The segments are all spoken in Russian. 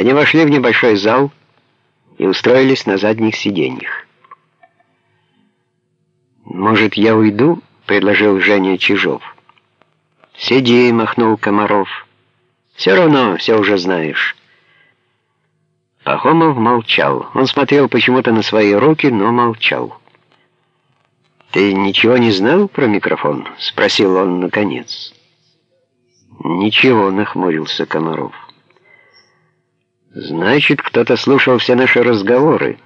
Они вошли в небольшой зал и устроились на задних сиденьях. «Может, я уйду?» — предложил Женя Чижов. «Сиди», — махнул Комаров. «Все равно все уже знаешь». Пахомов молчал. Он смотрел почему-то на свои руки, но молчал. «Ты ничего не знал про микрофон?» — спросил он наконец. «Ничего», — нахмурился Комаров. «Значит, кто-то слушал все наши разговоры,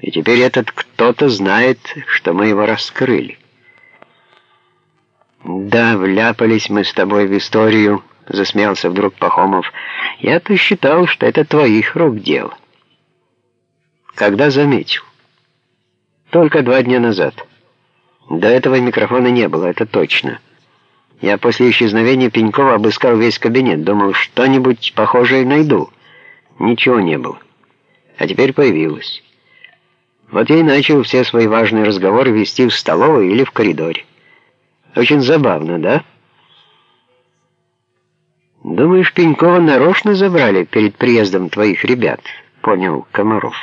и теперь этот кто-то знает, что мы его раскрыли». «Да, вляпались мы с тобой в историю», — засмеялся вдруг Пахомов. «Я-то считал, что это твоих рук дело». «Когда заметил?» «Только два дня назад». До этого микрофона не было, это точно. Я после исчезновения Пенькова обыскал весь кабинет, думал, что-нибудь похожее найду. Ничего не было. А теперь появилось. Вот я и начал все свои важные разговоры вести в столовой или в коридоре. Очень забавно, да? Думаешь, Пенькова нарочно забрали перед приездом твоих ребят? Понял Комаров.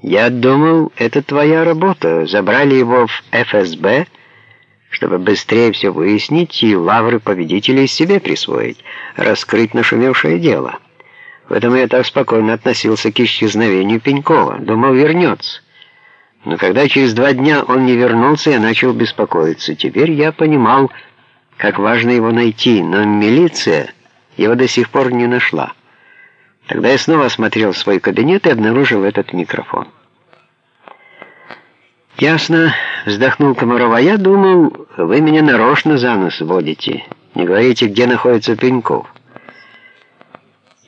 Я думал, это твоя работа. Забрали его в ФСБ, чтобы быстрее все выяснить и лавры победителей себе присвоить, раскрыть нашумевшее дело. Поэтому я так спокойно относился к исчезновению Пенькова. Думал, вернется. Но когда через два дня он не вернулся, я начал беспокоиться. Теперь я понимал, как важно его найти, но милиция его до сих пор не нашла. Тогда я снова осмотрел свой кабинет и обнаружил этот микрофон. «Ясно», — вздохнул Комаров, — «а я думал, вы меня нарочно за нос водите. Не говорите, где находится Пеньков».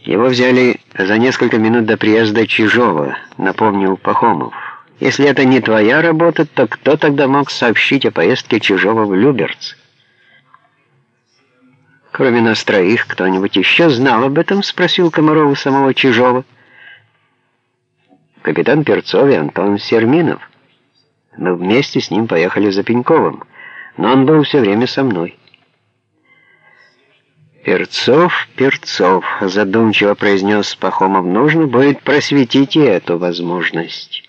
«Его взяли за несколько минут до приезда Чижова», — напомнил Пахомов. «Если это не твоя работа, то кто тогда мог сообщить о поездке Чижова в Люберц?» Кроме нас троих, кто-нибудь еще знал об этом?» — спросил Комарова самого Чижова. «Капитан Перцов и Антон Серминов. Мы вместе с ним поехали за Пеньковым, но он был все время со мной». «Перцов, Перцов», — задумчиво произнес Пахомов, — «нужно будет просветить и эту возможность».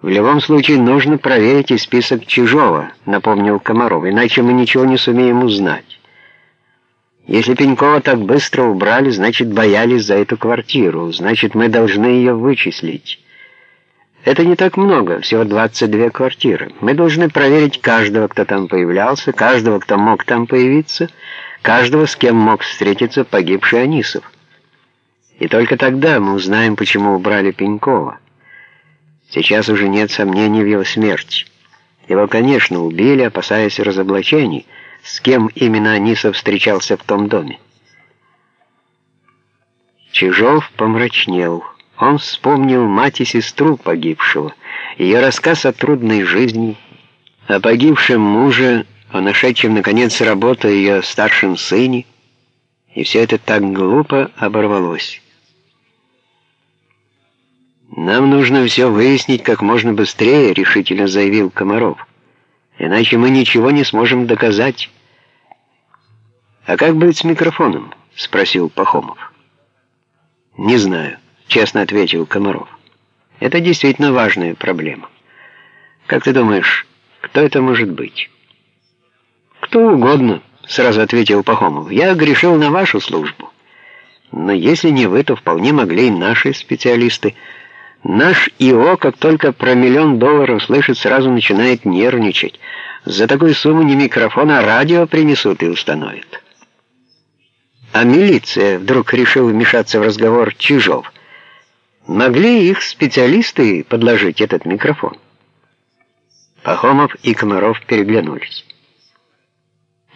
«В любом случае нужно проверить и список Чижова», — напомнил Комаров, «иначе мы ничего не сумеем узнать». Если Пенькова так быстро убрали, значит, боялись за эту квартиру, значит, мы должны ее вычислить. Это не так много, всего 22 квартиры. Мы должны проверить каждого, кто там появлялся, каждого, кто мог там появиться, каждого, с кем мог встретиться погибший Анисов. И только тогда мы узнаем, почему убрали Пенькова. Сейчас уже нет сомнений в его смерти. Его, конечно, убили, опасаясь разоблачений, с кем именно Анисов встречался в том доме. Чижов помрачнел. Он вспомнил мать и сестру погибшего, ее рассказ о трудной жизни, о погибшем муже, о нашедшем, наконец, работу ее старшем сыне, и все это так глупо оборвалось. «Нам нужно все выяснить как можно быстрее», — решительно заявил Комаров. «Иначе мы ничего не сможем доказать». «А как быть с микрофоном?» — спросил Пахомов. «Не знаю», — честно ответил Комаров. «Это действительно важная проблема. Как ты думаешь, кто это может быть?» «Кто угодно», — сразу ответил Пахомов. «Я грешил на вашу службу. Но если не вы, то вполне могли и наши специалисты. Наш ИО, как только про миллион долларов слышит, сразу начинает нервничать. За такую сумму не микрофон, а радио принесут и установят». А милиция вдруг решила вмешаться в разговор Чижов. Могли их специалисты подложить этот микрофон? Пахомов и Комаров переглянулись.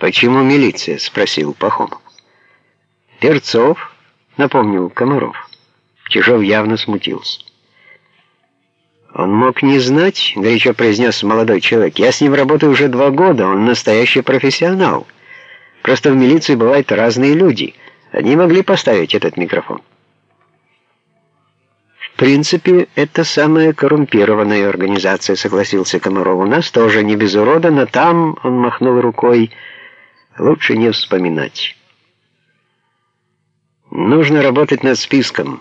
«Почему милиция?» — спросил Пахомов. «Перцов», — напомнил Комаров. Чижов явно смутился. «Он мог не знать», — горячо произнес молодой человек. «Я с ним работаю уже два года, он настоящий профессионал». Просто в милиции бывают разные люди. Они могли поставить этот микрофон. В принципе, это самая коррумпированная организация, согласился Комаров. У нас тоже не без урода, но там, он махнул рукой, лучше не вспоминать. Нужно работать над списком.